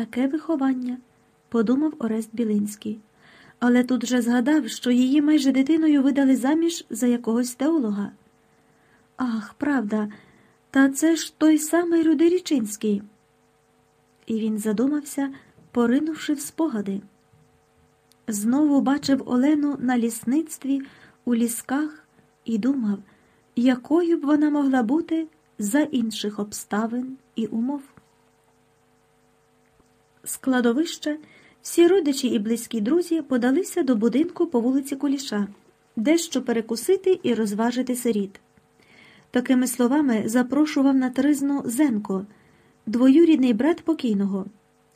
Таке виховання, подумав Орест Білинський. Але тут же згадав, що її майже дитиною видали заміж за якогось теолога. Ах, правда, та це ж той самий Рудирічинський. І він задумався, поринувши в спогади. Знову бачив Олену на лісництві, у лісках і думав, якою б вона могла бути за інших обставин і умов. Складовище всі родичі і близькі друзі подалися до будинку по вулиці Куліша, дещо перекусити і розважити сиріт. Такими словами запрошував на тризну Зенко, двоюрідний брат покійного,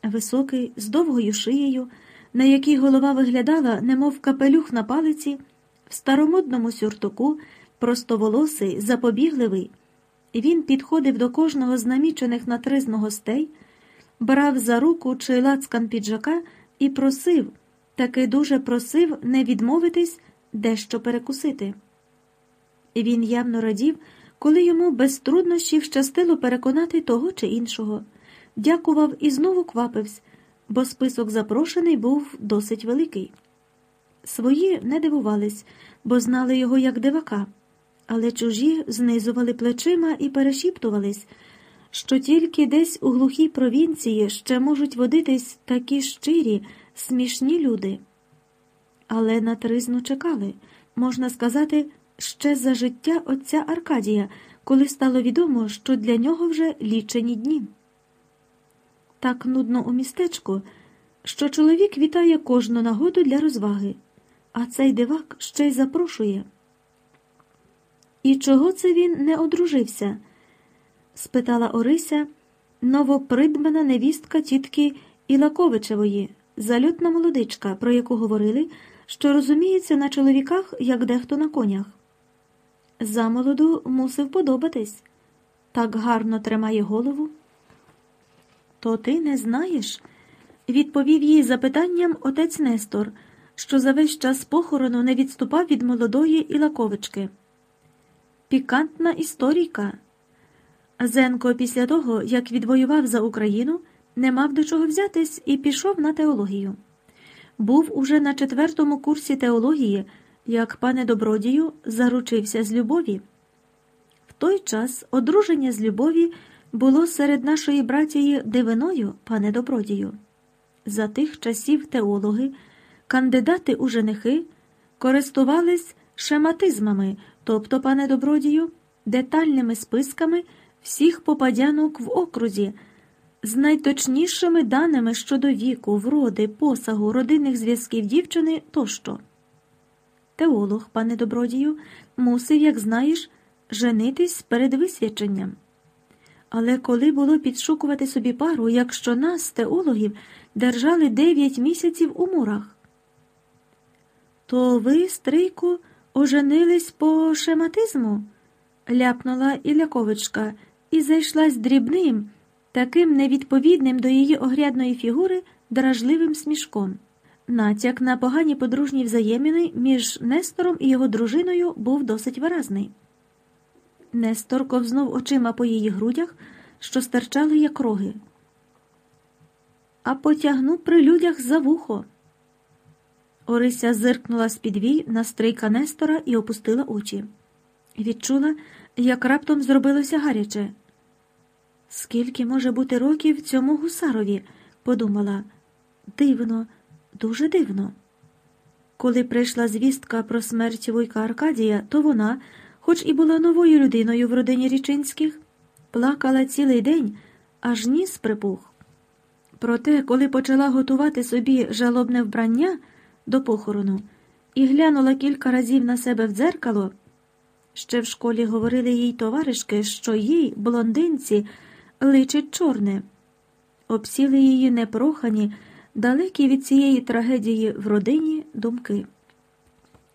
високий, з довгою шиєю, на якій голова виглядала, немов капелюх на палиці, в старомодному сюртуку, простоволосий, запобігливий. Він підходив до кожного з намічених на тризну гостей, брав за руку чи лацкан піджака і просив, таки дуже просив не відмовитись дещо перекусити. Він явно радів, коли йому без труднощів щастило переконати того чи іншого, дякував і знову квапився, бо список запрошений був досить великий. Свої не дивувались, бо знали його як дивака, але чужі знизували плечима і перешіптувались, що тільки десь у глухій провінції ще можуть водитись такі щирі, смішні люди. Але на тризну чекали, можна сказати, ще за життя отця Аркадія, коли стало відомо, що для нього вже лічені дні. Так нудно у містечку, що чоловік вітає кожну нагоду для розваги, а цей дивак ще й запрошує. І чого це він не одружився? Спитала Орися, новопридбана невістка тітки Ілаковичевої, зальотна молодичка, про яку говорили, що розуміється на чоловіках, як дехто на конях. Замолоду мусив подобатись. Так гарно тримає голову. То ти не знаєш? відповів їй запитанням отець Нестор, що за весь час похорону не відступав від молодої Ілаковички. Пікантна історійка. Зенко після того, як відвоював за Україну, не мав до чого взятись і пішов на теологію. Був уже на четвертому курсі теології, як пане добродію заручився з любові. В той час одруження з любові було серед нашої братії дивиною, пане добродію. За тих часів теологи, кандидати у женихи, користувались шематизмами, тобто, пане добродію, детальними списками всіх попадянок в окрузі, з найточнішими даними щодо віку, вроди, посагу, родинних зв'язків дівчини тощо. Теолог, пане добродію, мусив, як знаєш, женитись перед висвяченням. Але коли було підшукувати собі пару, якщо нас, теологів, держали дев'ять місяців у мурах, то ви, стрийку, оженились по шематизму? ляпнула Іляковичка і зайшлась дрібним, таким невідповідним до її огрядної фігури дражливим смішком. Натяк на погані подружні взаємини між Нестором і його дружиною був досить виразний. Нестор ковзнув очима по її грудях, що стирчали, як роги, а потягнув при людях за вухо. Орися зиркнула з підвій на стрийка Нестора і опустила очі. Відчула, як раптом зробилося гаряче. Скільки може бути років цьому гусарові? подумала. Дивно, дуже дивно. Коли прийшла звістка про смерть Вуйка Аркадія, то вона, хоч і була новою людиною в родині Річинських, плакала цілий день, аж ніс припух. Проте, коли почала готувати собі жалобне вбрання до похорону і глянула кілька разів на себе в дзеркало, ще в школі говорили їй товаришки, що їй, блондинці, личить чорне, обсіли її непрохані, далекі від цієї трагедії в родині думки.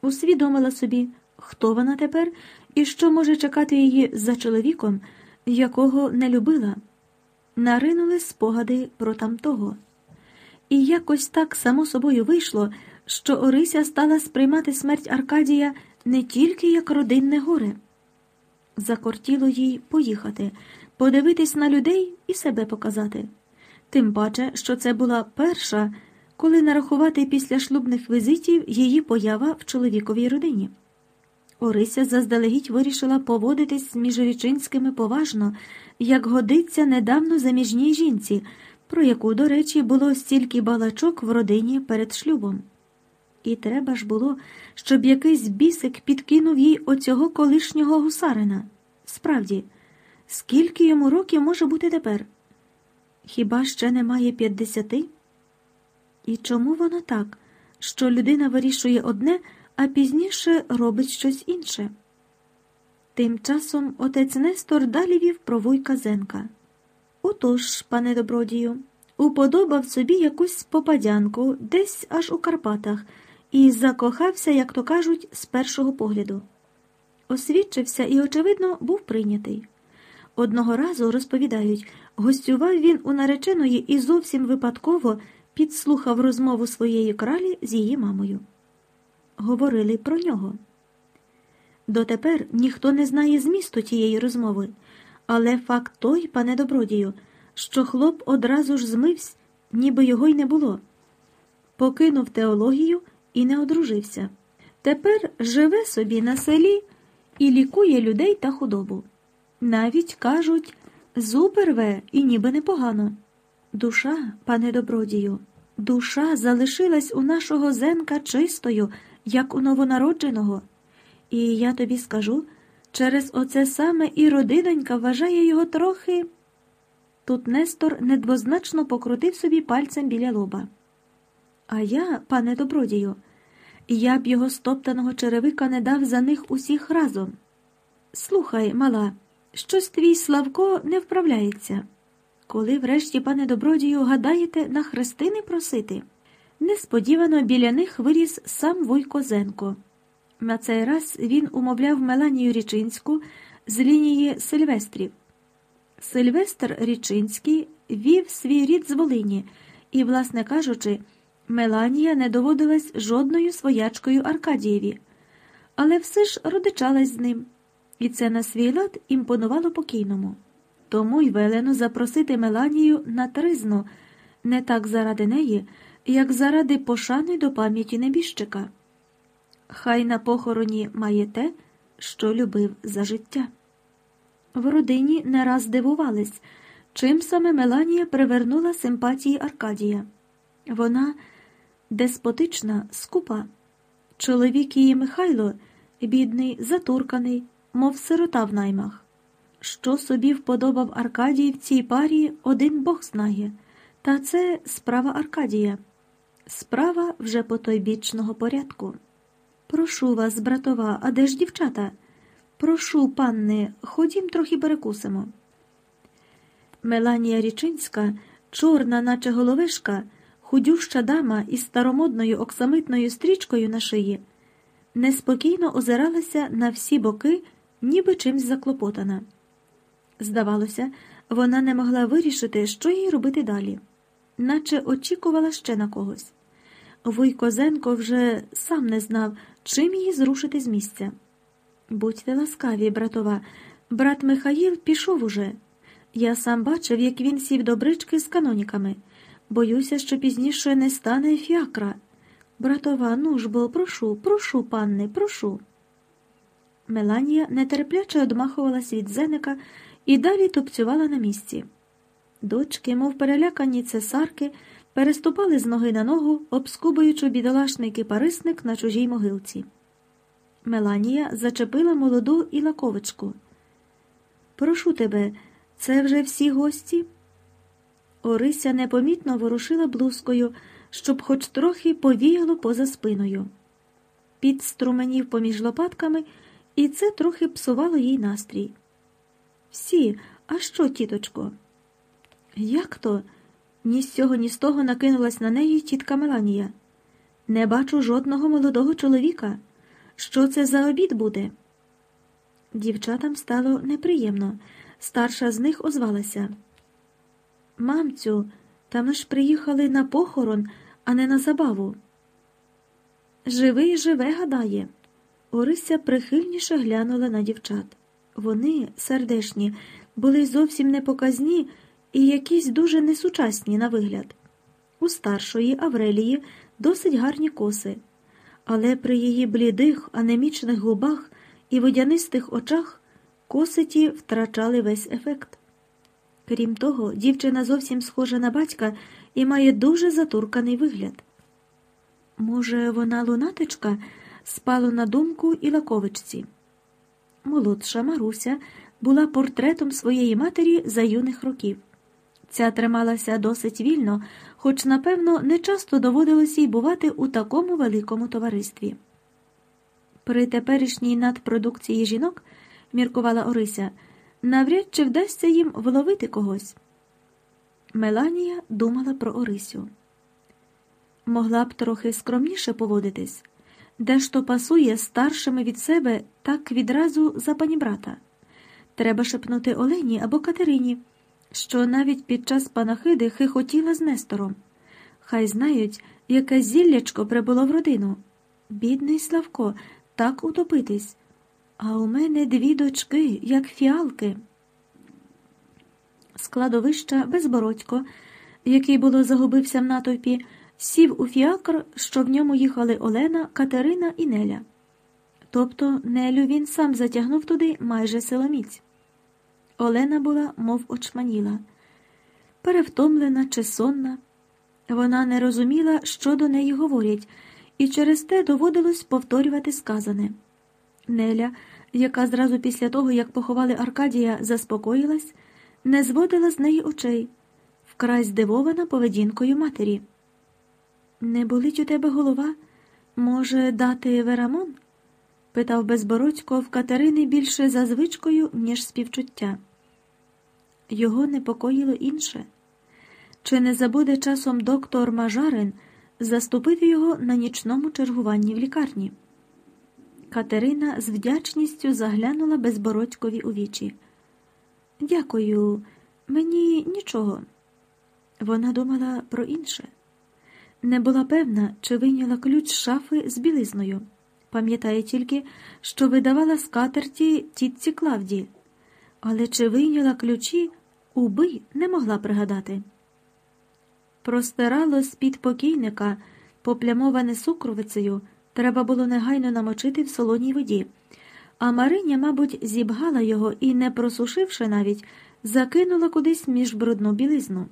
Усвідомила собі, хто вона тепер і що може чекати її за чоловіком, якого не любила. Наринули спогади про тамтого. І якось так само собою вийшло, що Орися стала сприймати смерть Аркадія не тільки як родинне горе. Закортіло їй поїхати, подивитись на людей і себе показати. Тим паче, що це була перша, коли нарахувати після шлюбних візитів її поява в чоловіковій родині. Орися заздалегідь вирішила поводитись з міжрічинськими поважно, як годиться недавно заміжній жінці, про яку, до речі, було стільки балачок в родині перед шлюбом. І треба ж було, щоб якийсь бісик підкинув їй оцього колишнього гусарина. Справді, скільки йому років може бути тепер? Хіба ще немає п'ятдесяти? І чому воно так, що людина вирішує одне, а пізніше робить щось інше? Тим часом отець Нестор далі вів про вуйка Зенка. Отож, пане добродію, уподобав собі якусь попадянку десь аж у Карпатах і закохався, як то кажуть, з першого погляду. Освідчився і, очевидно, був прийнятий. Одного разу, розповідають, гостював він у нареченої і зовсім випадково підслухав розмову своєї кралі з її мамою. Говорили про нього. Дотепер ніхто не знає змісту тієї розмови, але факт той, пане добродію, що хлоп одразу ж змився, ніби його й не було. Покинув теологію і не одружився. Тепер живе собі на селі і лікує людей та худобу. Навіть кажуть, зуби рве і ніби непогано. Душа, пане добродію, душа залишилась у нашого зенка чистою, як у новонародженого. І я тобі скажу, через оце саме і родинонька вважає його трохи. Тут Нестор недвозначно покрутив собі пальцем біля лоба. А я, пане добродію, я б його стоптаного черевика не дав за них усіх разом. Слухай, мала, щось твій Славко не вправляється. Коли врешті, пане добродію, гадаєте на хрестини просити? Несподівано біля них виріс сам Вуйко Зенко. На цей раз він умовляв Меланію Річинську з лінії Сильвестрів. Сильвестр Річинський вів свій рід з Волині і, власне кажучи, Меланія не доводилась жодною своячкою Аркадієві, але все ж родичалась з ним, і це на свій лад імпонувало покійному. Тому й велено запросити Меланію на тризну, не так заради неї, як заради пошани до пам'яті небіжчика. Хай на похороні має те, що любив за життя. В родині не раз дивувались, чим саме Меланія привернула симпатії Аркадія. Вона деспотична, скупа. Чоловік її Михайло, бідний, затурканий, мов сирота в наймах. Що собі вподобав Аркадій в цій парі, один Бог знає, та це справа Аркадія, справа вже потойбічного порядку. Прошу вас, братова, а де ж дівчата? Прошу, панни, ходім трохи перекусимо. Меланія Річинська, чорна, наче головешка, худюща дама із старомодною оксамитною стрічкою на шиї, неспокійно озиралася на всі боки, ніби чимсь заклопотана. Здавалося, вона не могла вирішити, що їй робити далі, наче очікувала ще на когось. Вуйкозенко вже сам не знав, чим її зрушити з місця. Будьте ласкаві, братова, брат Михаїл пішов уже. Я сам бачив, як він сів до брички з каноніками. Боюся, що пізніше не стане фіакра. Братова, ну ж бо, прошу, прошу, панни, прошу. Меланія нетерпляче одмахувалась від зеника і далі тупцювала на місці. Дочки, мов перелякані цесарки, переступали з ноги на ногу, обскубуючи бідолашний кипарисник на чужій могилці. Меланія зачепила молоду і лаковичку. Прошу тебе, це вже всі гості? Орися непомітно ворушила блузкою, щоб хоч трохи повіяло поза спиною. Під струменів поміж лопатками, і це трохи псувало їй настрій. Всі, а що, тіточко? Як то? Ні з цього, ні з того накинулась на неї тітка Меланія. Не бачу жодного молодого чоловіка. Що це за обід буде? Дівчатам стало неприємно. Старша з них озвалася. Мамцю, та ми ж приїхали на похорон, а не на забаву. Живий живе, гадає. Орися прихильніше глянула на дівчат. Вони, сердешні, були зовсім непоказні і якісь дуже несучасні на вигляд. У старшої Аврелії досить гарні коси, але при її блідих, анемічних губах і водянистих очах коситі втрачали весь ефект. Крім того, дівчина зовсім схожа на батька і має дуже затурканий вигляд. Може, вона лунатичка спало на думку і лаковичці. Молодша Маруся була портретом своєї матері за юних років. Ця трималася досить вільно, хоч, напевно, не часто доводилося й бувати у такому великому товаристві. При теперішній надпродукції жінок, міркувала Орися, навряд чи вдасться їм вловити когось. Меланія думала про Орисю. Могла б трохи скромніше поводитись, дещо пасує старшими від себе так відразу за панібрата. Треба шепнути Олені або Катерині, що навіть під час панахиди хихотіла з Нестором. Хай знають, яке зіллячко прибуло в родину. Бідний Славко, так утопитись. А у мене дві дочки, як фіалки. Складовища Безбородько, який було загубився в натовпі, сів у фіакр, що в ньому їхали Олена, Катерина і Неля. Тобто Нелю він сам затягнув туди майже силоміць. Олена була, мов очманіла, перевтомлена чи сонна. Вона не розуміла, що до неї говорять, і через те доводилось повторювати сказане. Неля, яка зразу після того, як поховали Аркадія, заспокоїлась, не зводила з неї очей, вкрай здивована поведінкою матері. Не болить у тебе голова? Може, дати верамон? питав безбородько в Катерини більше за звичкою, ніж співчуття. Його непокоїло інше. Чи не забуде часом доктор Мажарин заступити його на нічному чергуванні в лікарні? Катерина з вдячністю заглянула безбородькові у вічі. Дякую, мені нічого. Вона думала про інше. Не була певна, чи вийняла ключ з шафи з білизною. Пам'ятає тільки, що видавала скатерті тітці Клавді, але чи вийняла ключі, уби не могла пригадати. Простирало з-під покійника, поплямоване сукровицею, треба було негайно намочити в солоній воді, а Мариня, мабуть, зібгала його і, не просушивши навіть, закинула кудись між брудну білизну.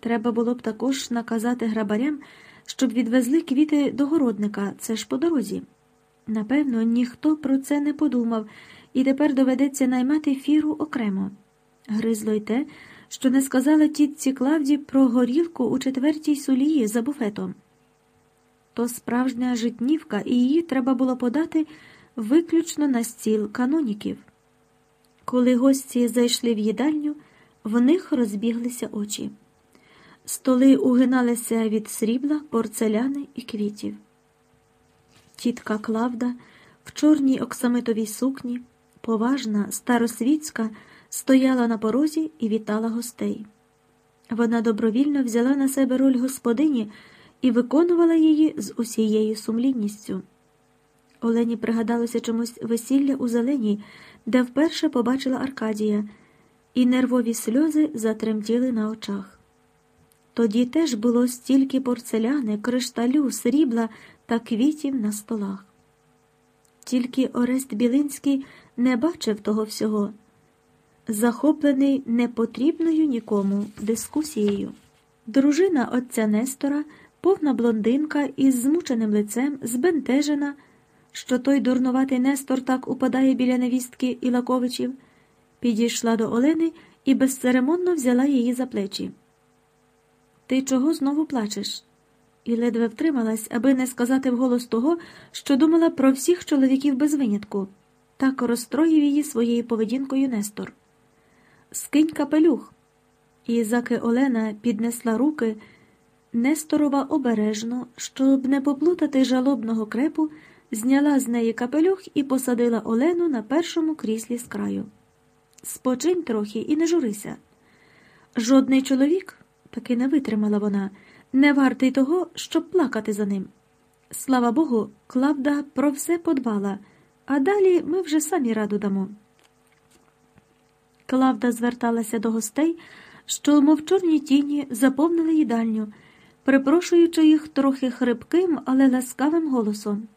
Треба було б також наказати грабарям, щоб відвезли квіти до городника, це ж по дорозі. Напевно, ніхто про це не подумав, і тепер доведеться наймати фіру окремо. Гризло й те, що не сказала тітці Клавді про горілку у четвертій сулії за буфетом. То справжня житнівка, і її треба було подати виключно на стіл каноніків. Коли гості зайшли в їдальню, в них розбіглися очі. Столи угиналися від срібла, порцеляни і квітів. Тітка Клавда в чорній оксамитовій сукні, поважна, старосвітська, стояла на порозі і вітала гостей. Вона добровільно взяла на себе роль господині і виконувала її з усією сумлінністю. Олені пригадалося чомусь весілля у зеленій, де вперше побачила Аркадія, і нервові сльози затремтіли на очах. Тоді теж було стільки порцеляни, кришталю, срібла та квітів на столах. Тільки Орест Білинський не бачив того всього, захоплений непотрібною нікому дискусією. Дружина отця Нестора, повна блондинка із змученим лицем, збентежена, що той дурнуватий Нестор так упадає біля невістки Ілаковичів, підійшла до Олени і безцеремонно взяла її за плечі. Ти чого знову плачеш? І ледве втрималась, аби не сказати вголос того, що думала про всіх чоловіків без винятку. Так розстроїв її своєю поведінкою Нестор. Скинь капелюх. І заки Олена піднесла руки, Несторова обережно, щоб не поплутати жалобного крепу, зняла з неї капелюх і посадила Олену на першому кріслі з краю. Спочинь трохи і не журися. Жодний чоловік таки не витримала вона, не вартий того, щоб плакати за ним. Слава Богу, Клавда про все подбала, а далі ми вже самі раду дамо. Клавда зверталася до гостей, що мовчурні тіні заповнили їдальню, припрошуючи їх трохи хрипким, але ласкавим голосом.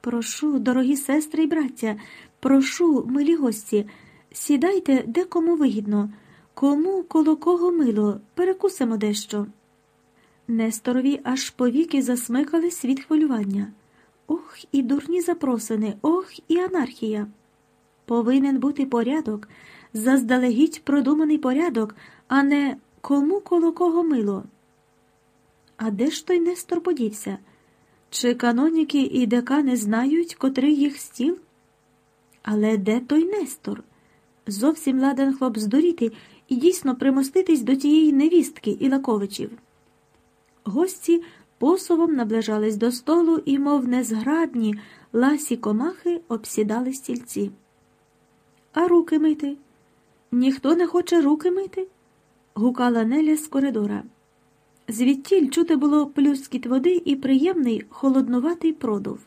Прошу, дорогі сестри і браття, прошу, милі гості, сідайте де кому вигідно, кому коло кого мило, перекусимо дещо. Несторові аж повіки засмикались від хвилювання. Ох, і дурні запросини, ох, і анархія. Повинен бути порядок, заздалегідь продуманий порядок, а не кому коло кого мило. А де ж той Нестор подівся? Чи каноніки і декани знають, котрий їх стіл? Але де той Нестор? Зовсім ладен хлоп здуріти і дійсно примоститись до тієї невістки Ілаковичів. Гості посовом наближались до столу і, мов незградні, ласі комахи обсідали стільці. А руки мити? Ніхто не хоче руки мити? гукала Неля з коридора. Звідтіль чути було плюскіт води і приємний холоднуватий продув.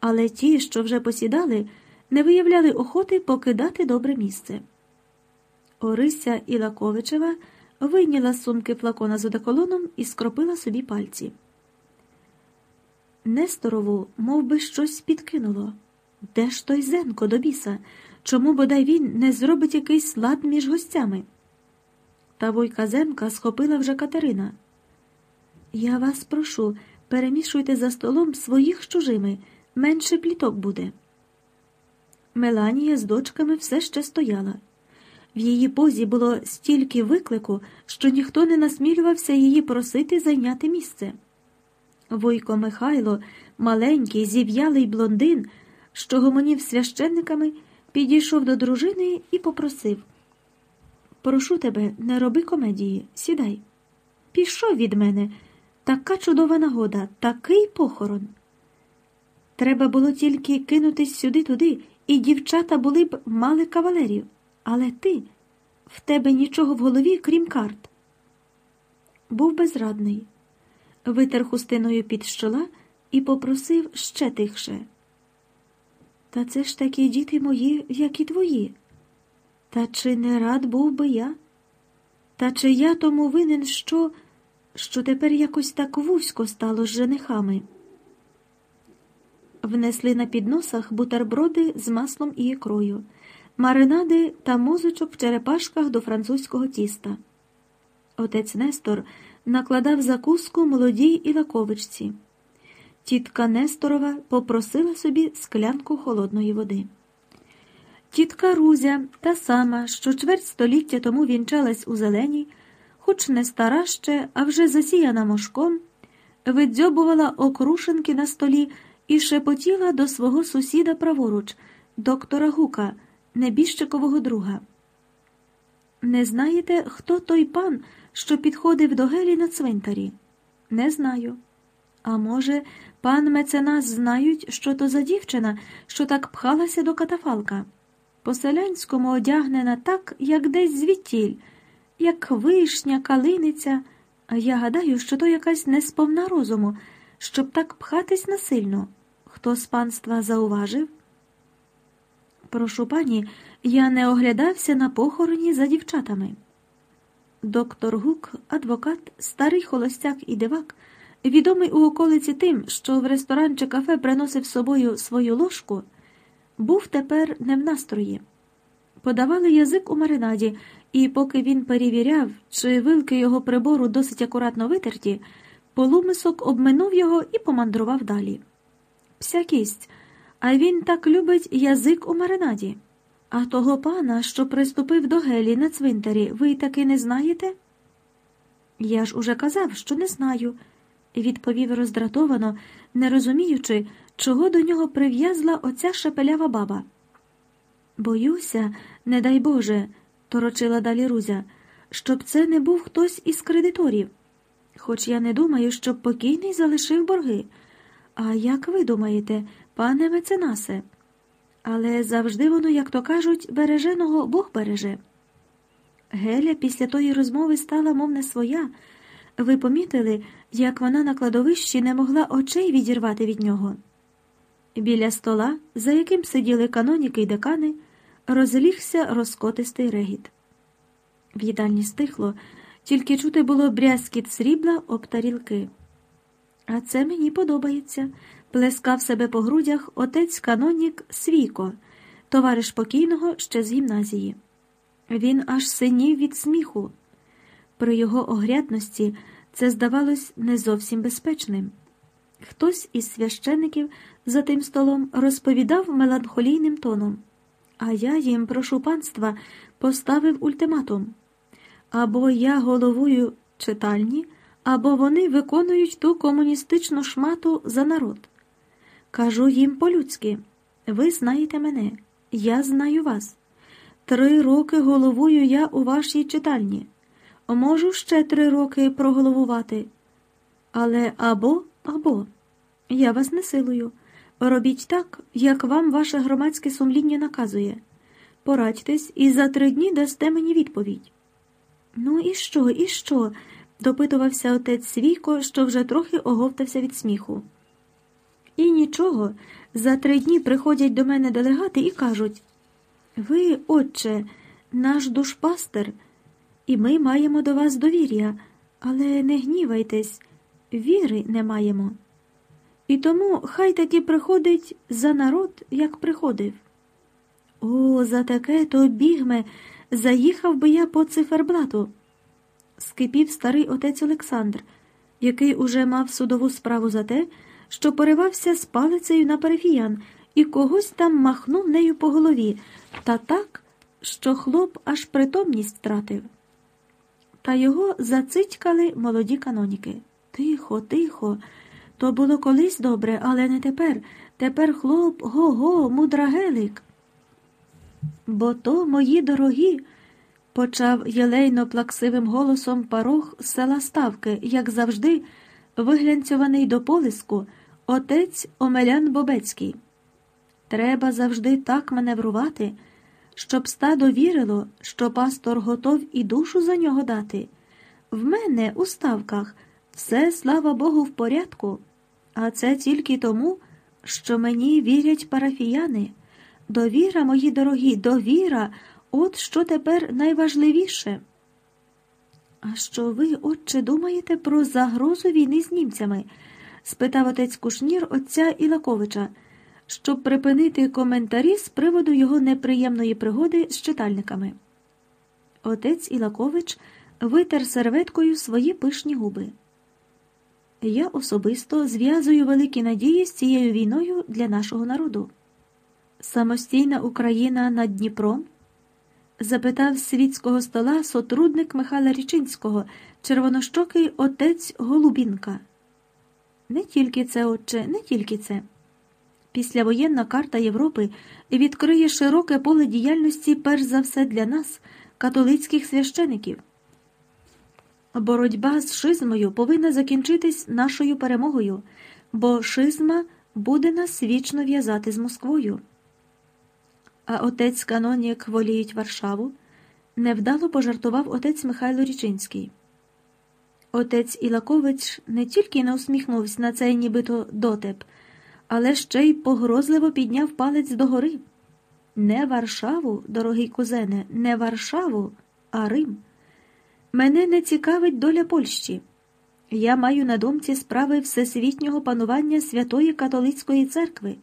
Але ті, що вже посідали, не виявляли охоти покидати добре місце. Орися Ілаковичева вийняла з сумки флакона з одеколоном і скропила собі пальці. Несторову мов би, щось підкинуло. Де ж той Зенко до біса? Чому бодай він не зробить якийсь лад між гостями? Та войка Зенка схопила вже Катерина. Я вас прошу, перемішуйте за столом своїх з чужими, менше пліток буде. Меланія з дочками все ще стояла. В її позі було стільки виклику, що ніхто не насмілювався її просити зайняти місце. Войко Михайло, маленький, зів'ялий блондин, що гомонів священниками, підійшов до дружини і попросив Прошу тебе, не роби комедії, сідай. Пішов від мене. Така чудова нагода, такий похорон. Треба було тільки кинутись сюди туди, і дівчата були б мали кавалерів. Але ти, в тебе нічого в голові, крім карт. Був безрадний, витер хустиною під щола і попросив ще тихше. Та це ж такі діти мої, як і твої. Та чи не рад був би я? Та чи я тому винен, що, що тепер якось так вузько стало з женихами? Внесли на підносах бутерброди з маслом і ікрою маринади та мозочок в черепашках до французького тіста. Отець Нестор накладав закуску молодій Ілаковичці. Тітка Несторова попросила собі склянку холодної води. Тітка Рузя, та сама, що чверть століття тому вінчалась у зеленій, хоч не стара ще, а вже засіяна мошком, видзьобувала окрушенки на столі і шепотіла до свого сусіда праворуч, доктора Гука небіжчикового друга. Не знаєте, хто той пан, що підходив до Гелі на цвинтарі? Не знаю. А може, пан меценас знають, що то за дівчина, що так пхалася до катафалка? По селянському одягнена так, як десь звідтіль, як вишня, калиниця, а я гадаю, що то якась несповна розуму, щоб так пхатись насильно. Хто з панства зауважив? Прошу пані, я не оглядався на похороні за дівчатами. Доктор Гук, адвокат, старий холостяк і дивак, відомий у околиці тим, що в ресторан чи кафе приносив з собою свою ложку, був тепер не в настрої. Подавали язик у маринаді, і поки він перевіряв, чи вилки його прибору досить акуратно витерті, полумисок обминув його і помандрував далі. Пся кість – а він так любить язик у маринаді. А того пана, що приступив до Гелі на цвинтарі, ви таки не знаєте? Я ж уже казав, що не знаю, відповів роздратовано, не розуміючи, чого до нього прив'язла оця шепелява баба. Боюся, не дай Боже, торочила далі Рузя, щоб це не був хтось із кредиторів. Хоч я не думаю, щоб покійний залишив борги. А як ви думаєте, пане меценасе? Але завжди воно, як то кажуть, береженого Бог береже. Геля після тої розмови стала, мов не своя. Ви помітили, як вона на кладовищі не могла очей відірвати від нього. Біля стола, за яким сиділи каноніки й декани, розлігся розкотистий регіт. В їдальні стихло, тільки чути було брязкіт срібла об тарілки. А це мені подобається, плескав себе по грудях отець канонік Свіко, товариш покійного ще з гімназії. Він аж синів від сміху. При його огрядності це здавалось не зовсім безпечним. Хтось із священиків за тим столом розповідав меланхолійним тоном, а я їм, прошу панства, поставив ультиматум або я головую читальні, або вони виконують ту комуністичну шмату за народ. Кажу їм по-людськи ви знаєте мене, я знаю вас. Три роки головую я у вашій читальні. Можу ще три роки проголовувати. Але або, або. Я вас не силую. Робіть так, як вам ваше громадське сумління наказує. Порадьтесь і за три дні дасте мені відповідь. Ну, і що, і що? допитувався отець Свійко, що вже трохи оговтався від сміху. І нічого, за три дні приходять до мене делегати і кажуть ви, отче, наш душпастер, і ми маємо до вас довір'я, але не гнівайтесь, віри не маємо. І тому хай таки приходить за народ, як приходив. О, за таке то бігме, заїхав би я по циферблату. Скипів старий отець Олександр, який уже мав судову справу за те, що поривався з палицею на парафіян і когось там махнув нею по голові, та так, що хлоп аж притомність втратив. Та його зацитькали молоді каноніки. Тихо, тихо. То було колись добре, але не тепер. Тепер хлоп, го-го, мудрагелик. Бо то, мої дорогі, почав єлейно плаксивим голосом парох з села Ставки, як завжди, виглянцьований до полиску, отець Омелян Бобецький. Треба завжди так маневрувати, щоб стадо вірило, що пастор готов і душу за нього дати. В мене у ставках все, слава Богу, в порядку, а це тільки тому, що мені вірять парафіяни. Довіра, мої дорогі, довіра, от що тепер найважливіше. А що ви, отче, думаєте про загрозу війни з німцями? Спитав отець Кушнір отця Ілаковича, щоб припинити коментарі з приводу його неприємної пригоди з читальниками. Отець Ілакович витер серветкою свої пишні губи. Я особисто зв'язую великі надії з цією війною для нашого народу. Самостійна Україна над Дніпром? запитав світського стола сотрудник Михайла Річинського, червонощокий отець Голубінка. Не тільки це, отче, не тільки це. Післявоєнна карта Європи відкриє широке поле діяльності перш за все для нас, католицьких священиків. Боротьба з шизмою повинна закінчитись нашою перемогою, бо шизма буде нас вічно в'язати з Москвою. А отець Канонік воліють Варшаву, невдало пожартував отець Михайло Річинський. Отець Ілакович не тільки не усміхнувся на цей нібито дотеп, але ще й погрозливо підняв палець догори. Не Варшаву, дорогий кузене, не Варшаву, а Рим. Мене не цікавить доля Польщі. Я маю на думці справи всесвітнього панування Святої Католицької церкви,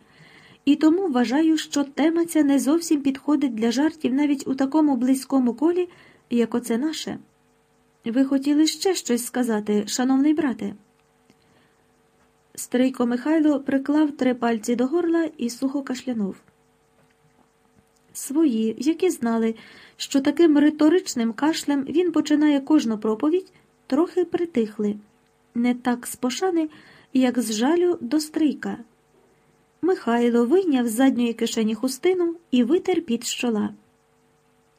і тому вважаю, що тема ця не зовсім підходить для жартів навіть у такому близькому колі, як оце наше. Ви хотіли ще щось сказати, шановний брате? Стрийко Михайло приклав три пальці до горла і сухо кашлянув. Свої, які знали, що таким риторичним кашлем він починає кожну проповідь, трохи притихли, не так з пошани, як з жалю до стрийка. Михайло вийняв з задньої кишені хустину і витер під щола.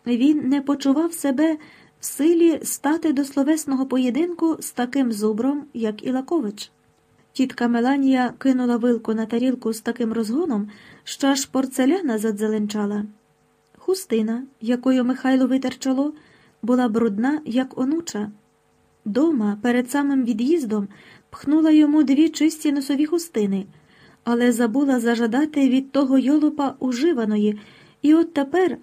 Він не почував себе силі стати до словесного поєдинку з таким зубром, як Ілакович. Тітка Меланія кинула вилку на тарілку з таким розгоном, що аж порцеляна задзеленчала. Хустина, якою Михайло витер чоло, була брудна, як онуча. Дома, перед самим від'їздом, пхнула йому дві чисті носові хустини, але забула зажадати від того йолопа уживаної, і от тепер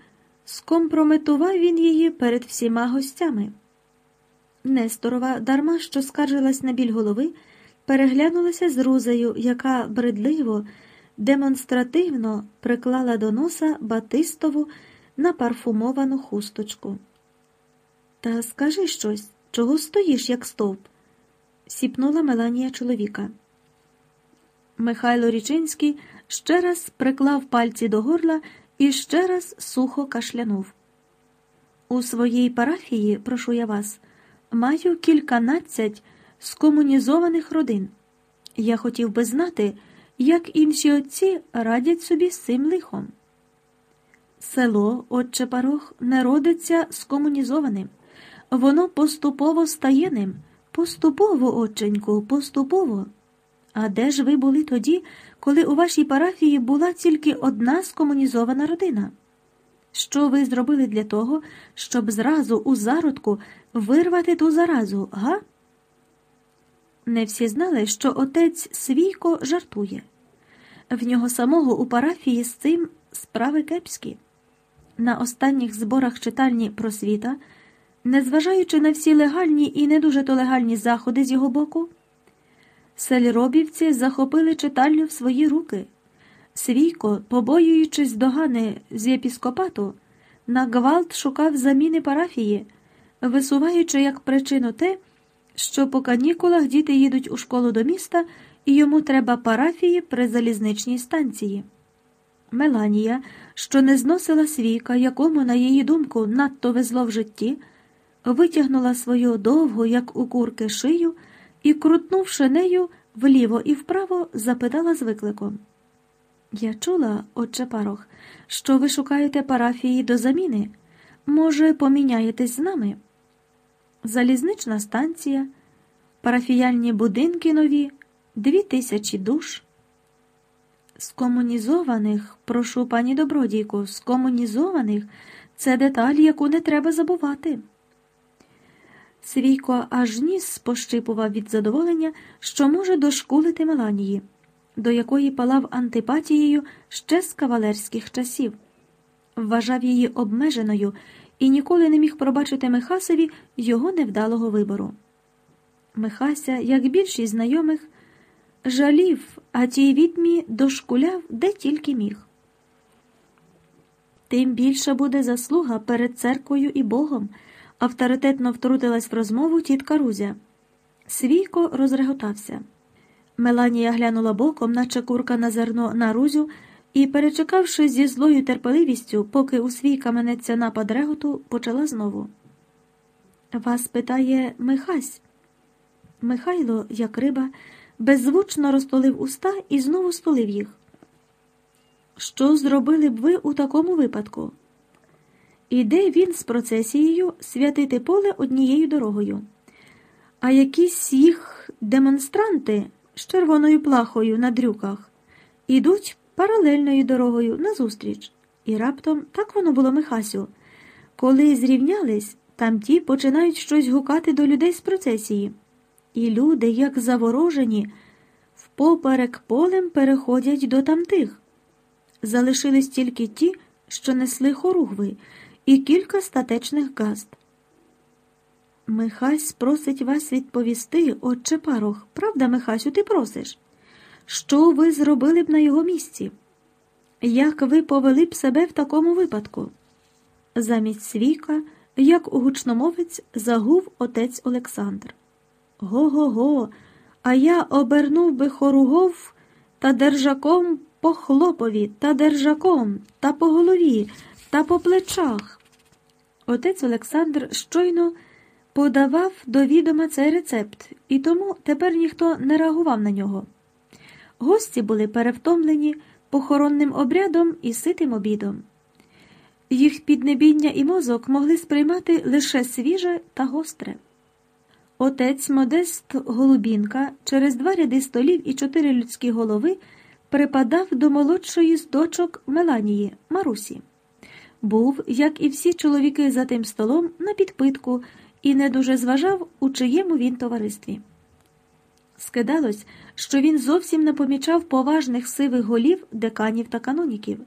скомпрометував він її перед всіма гостями. Несторова, дарма що скаржилась на біль голови, переглянулася з Рузею, яка бредливо, демонстративно приклала до носа батистову напарфумовану хусточку. Та скажи щось, чого стоїш, як стовп? сіпнула Меланія чоловіка. Михайло Річинський ще раз приклав пальці до горла і ще раз сухо кашлянув. У своїй парафії, прошу я вас, маю кільканадцять скомунізованих родин. Я хотів би знати, як інші отці радять собі з цим лихом. Село, отче парох, не родиться скомунізованим. Воно поступово стає ним. Поступово, отченьку, поступово. А де ж ви були тоді, коли у вашій парафії була тільки одна скомунізована родина? Що ви зробили для того, щоб зразу у зародку вирвати ту заразу, га? Не всі знали, що отець свійко жартує. В нього самого у парафії з цим справи кепські. На останніх зборах читальні просвіта, незважаючи на всі легальні і не дуже то легальні заходи з його боку, сельробівці захопили читальню в свої руки. Свійко, побоюючись догани з єпіскопату, на гвалт шукав заміни парафії, висуваючи як причину те, що по канікулах діти їдуть у школу до міста і йому треба парафії при залізничній станції. Меланія, що не зносила свіка, якому, на її думку, надто везло в житті, витягнула свою довгу, як у курки, шию і, крутнувши нею вліво і вправо, запитала з викликом. Я чула, отче парох, що ви шукаєте парафії до заміни. Може, поміняєтесь з нами? Залізнична станція, парафіяльні будинки нові, дві тисячі душ. Скомунізованих, прошу пані добродійку, скомунізованих це деталь, яку не треба забувати. Свійко аж ніс пощипував від задоволення, що може дошкулити Меланії, до якої палав антипатією ще з кавалерських часів, вважав її обмеженою і ніколи не міг пробачити Михасові його невдалого вибору. Михася, як більшість знайомих, жалів, а тій відьмі дошкуляв де тільки міг. Тим більша буде заслуга перед церквою і Богом, авторитетно втрутилась в розмову тітка Рузя. Свійко розреготався. Меланія глянула боком, наче курка на зерно на Рузю, і, перечекавши зі злою терпеливістю, поки у свій каменеться напад реготу, почала знову. Вас питає Михась. Михайло, як риба, беззвучно розтолив уста і знову столив їх. Що зробили б ви у такому випадку? Іде він з процесією святити поле однією дорогою, а якісь їх демонстранти з червоною плахою на дрюках ідуть паралельною дорогою назустріч. І раптом так воно було Михасю. Коли зрівнялись, там ті починають щось гукати до людей з процесії. І люди, як заворожені, впоперек полем переходять до тамтих. Залишились тільки ті, що несли хоругви, і кілька статечних газд. Михась просить вас відповісти, отче парох. Правда, Михасю, ти просиш? Що ви зробили б на його місці? Як ви повели б себе в такому випадку? Замість свіка, як гучномовець, загув отець Олександр. Го-го-го, а я обернув би хоругов та держаком по хлопові, та держаком, та по голові, та по плечах. Отець Олександр щойно подавав до відома цей рецепт, і тому тепер ніхто не реагував на нього. Гості були перевтомлені похоронним обрядом і ситим обідом. Їх піднебіння і мозок могли сприймати лише свіже та гостре. Отець Модест Голубінка через два ряди столів і чотири людські голови припадав до молодшої з дочок Меланії Марусі. Був, як і всі чоловіки за тим столом, на підпитку і не дуже зважав, у чиєму він товаристві. Скидалось, що він зовсім не помічав поважних сивих голів деканів та каноніків.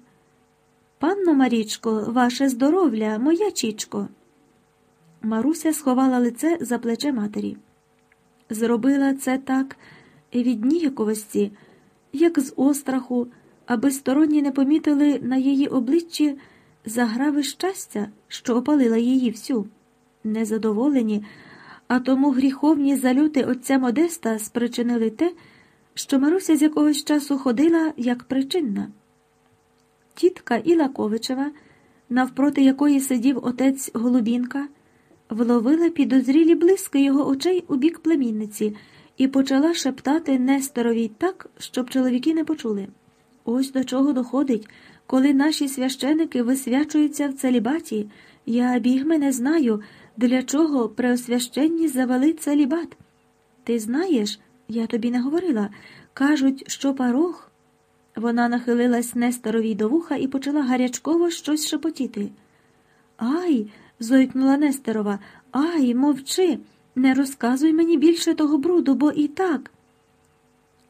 Панно Марічко, ваше здоров'я, моя чічко. Маруся сховала лице за плече матері. Зробила це так від ніяковості, як з остраху, аби сторонні не помітили на її обличчі заграви щастя, що опалила її всю. Незадоволені, а тому гріховні залюти отця Модеста спричинили те, що Маруся з якогось часу ходила як причинна. Тітка Ілаковичева, навпроти якої сидів отець Голубінка, вловила підозрілі блиски його очей у бік племінниці і почала шептати Несторові так, щоб чоловіки не почули. Ось до чого доходить, коли наші священики висвячуються в целібаті. Я бігме не знаю, для чого преосвященні завели целібат. Ти знаєш, я тобі не говорила. Кажуть, що парох. Вона нахилилась Несторовій до вуха і почала гарячково щось шепотіти. Ай. зойкнула Нестерова. Ай, мовчи, не розказуй мені більше того бруду, бо і так.